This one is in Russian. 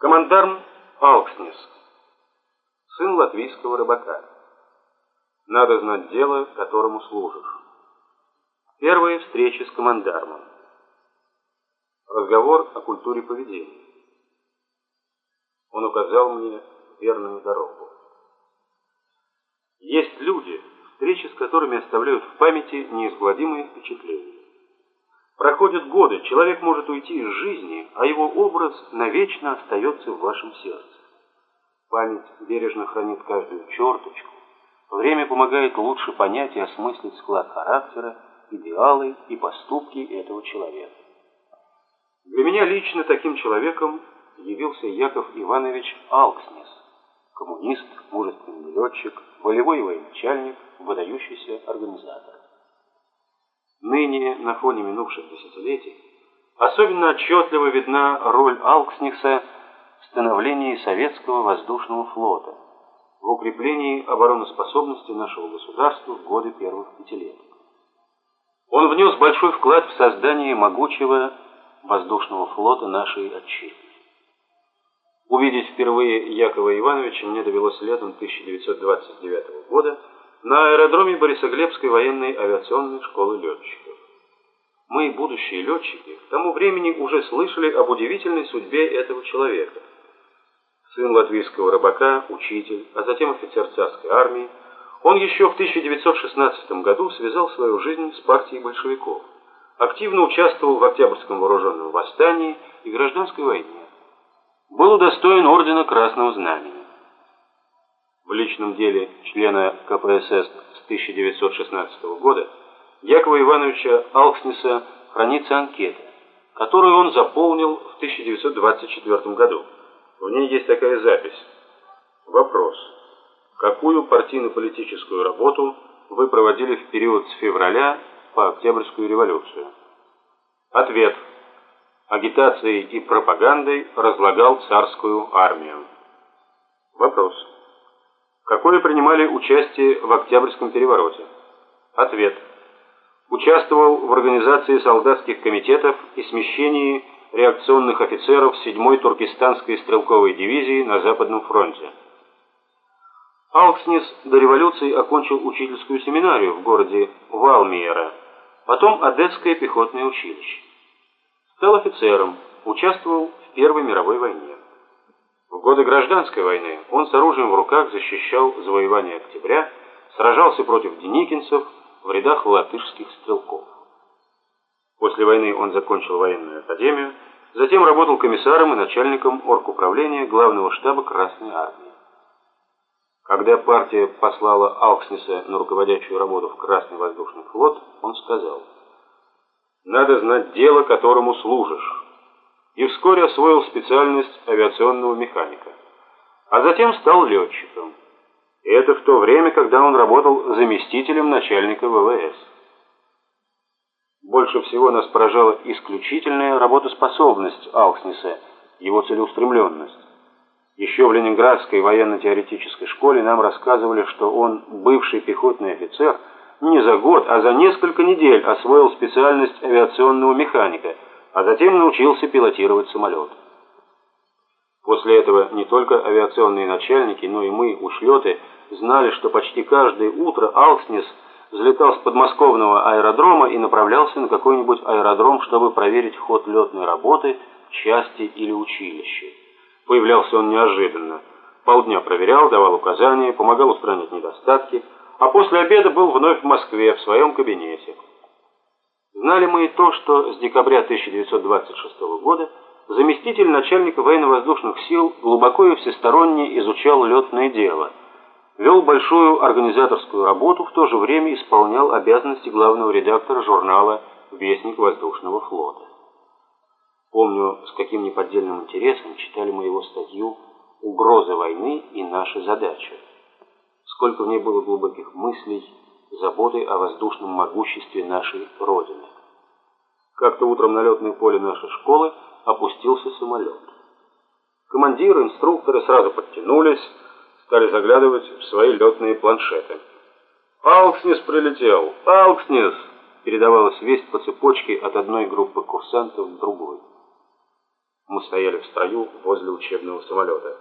Командарм Алкснес, сын латвийского рыбака. Надо знать дело, которому служишь. Первые встречи с командармом. Разговор о культуре поведения. Он указал мне верную дорогу. Есть люди, встречи с которыми оставляют в памяти неизгладимые впечатления. Проходят годы, человек может уйти из жизни, а его образ навечно остается в вашем сердце. Память бережно хранит каждую черточку. Время помогает лучше понять и осмыслить склад характера, идеалы и поступки этого человека. Для меня лично таким человеком явился Яков Иванович Алкснес, коммунист, мужественный летчик, волевой военачальник, выдающийся организатор. Ныне, на фоне минувших десятилетий, особенно отчетливо видна роль Алкснихса в становлении советского воздушного флота, в укреплении обороноспособности нашего государства в годы первых пятилеток. Он внес большой вклад в создание могучего воздушного флота нашей отчизны. Увидеть впервые Якова Ивановича мне довелось летом 1929 года на аэродроме Борисоглебской военной авиационной школы летчиков. Мы, будущие летчики, к тому времени уже слышали об удивительной судьбе этого человека. Сын латвийского рыбака, учитель, а затем офицер царской армии, он еще в 1916 году связал свою жизнь с партией большевиков, активно участвовал в Октябрьском вооруженном восстании и гражданской войне. Был удостоен ордена Красного Знамени в личном деле члена КПСС с 1916 года Якова Ивановича Алкснеса хранится анкета, которую он заполнил в 1924 году. В ней есть такая запись. Вопрос. Какую партийно-политическую работу вы проводили в период с февраля по Октябрьскую революцию? Ответ. Агитацией и пропагандой разлагал царскую армию. Вопрос. Какое принимали участие в Октябрьском перевороте? Ответ. Участвовал в организации солдатских комитетов и смещении реакционных офицеров 7-й Туркестанской стрелковой дивизии на Западном фронте. Алкснис до революции окончил учительскую семинарию в городе Валмиера, потом Одесское пехотное училище. Стал офицером, участвовал в Первой мировой войне. В годы гражданской войны он с оружием в руках защищал завоевание октября, сражался против деникинцев в рядах латышских стрелков. После войны он закончил военную академию, затем работал комиссаром и начальником оргуправления главного штаба Красной армии. Когда партия послала Алкснеса на руководящую работу в Красный воздушный флот, он сказал, «Надо знать дело, которому служишь» и вскоре освоил специальность авиационного механика. А затем стал летчиком. И это в то время, когда он работал заместителем начальника ВВС. Больше всего нас поражала исключительная работоспособность Алкснеса, его целеустремленность. Еще в Ленинградской военно-теоретической школе нам рассказывали, что он, бывший пехотный офицер, не за год, а за несколько недель освоил специальность авиационного механика – а затем научился пилотировать самолет. После этого не только авиационные начальники, но и мы, ушлеты, знали, что почти каждое утро Алкснес взлетал с подмосковного аэродрома и направлялся на какой-нибудь аэродром, чтобы проверить ход летной работы, части или училища. Появлялся он неожиданно. Полдня проверял, давал указания, помогал устранить недостатки, а после обеда был вновь в Москве в своем кабинете. Знали мы и то, что с декабря 1926 года заместитель начальника военно-воздушных сил глубоко и всесторонне изучал летное дело, вел большую организаторскую работу, в то же время исполнял обязанности главного редактора журнала «Вестник воздушного флота». Помню, с каким неподдельным интересом читали мы его статью «Угроза войны и наша задача». Сколько в ней было глубоких мыслей, заботой о воздушном могуществе нашей Родины. Как-то утром на летное поле нашей школы опустился самолет. Командиры, инструкторы сразу подтянулись, стали заглядывать в свои летные планшеты. «Алкснес прилетел! Мы стояли в строю возле учебного самолета.